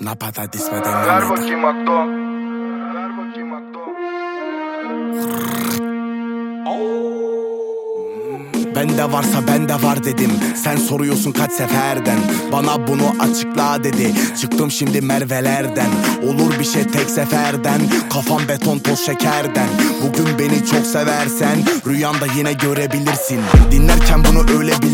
Bana patates ve Ver dengameta bakayım akto. Ver bakayım akto. Bende varsa bende var dedim. Sen soruyorsun kaç seferden? Bana bunu açıkla dedi. Çıktım şimdi Merve'lerden. Olur bir şey tek seferden. Kafam beton toz şekerden. Bugün beni çok seversen Rüyanda yine görebilirsin. Dinlerken bunu öyle bilirsin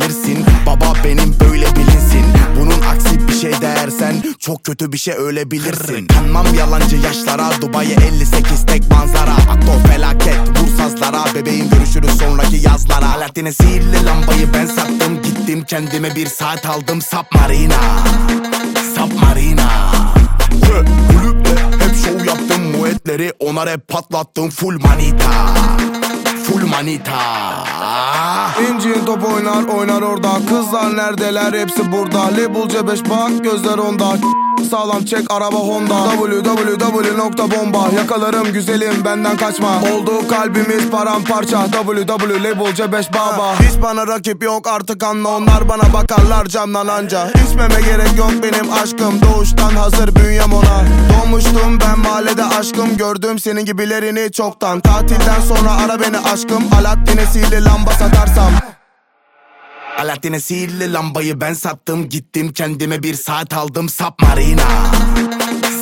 bir şey dersen Çok kötü bir şey öyle bilirsin Kanmam yalancı yaşlara Dubai 58 tek manzara. Akto felaket Vur sazlara Bebeğim görüşürüz sonraki yazlara. Alaaddin'e sihirli lambayı ben sattım Gittim kendime bir saat aldım Submarina. Submarina. Kulüpte hep şov yaptım muetleri Ona rap patlattım full manita Full manita. İncin top oynar oynar orada. Kızlar neredeler? Hepsi burada. Label C5 bak gözler onda. Sağlam çek araba Honda. Www nokta bomba. Yakalarım güzelim benden kaçma. Oldu kalbimiz paramparça. Www label C5 baba. Hiç bana rakip yok artık anla. Onlar bana bakarlar camdan anca. İçmeme gerek yok benim aşkım. Doğuştan hazır bünyem ona mahallede aşkım? Gördüm senin gibilerini çoktan. Tatilden sonra ara beni aşkım. Alaaddin'e sihirli lamba satarsam. Alaaddin'e sihirli lambayı ben sattım. Gittim kendime bir saat aldım. Submarina.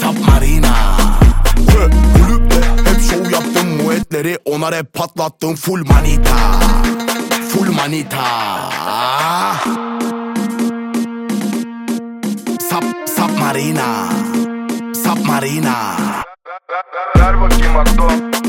Submarina. Hı, Kulüpte hep şov yaptım. Muetleri Ona rap patlattım. Full manita. Full manita. Sub, Submarina Submarina Ver bakayım akto Sub, Sub, Submarina Submarina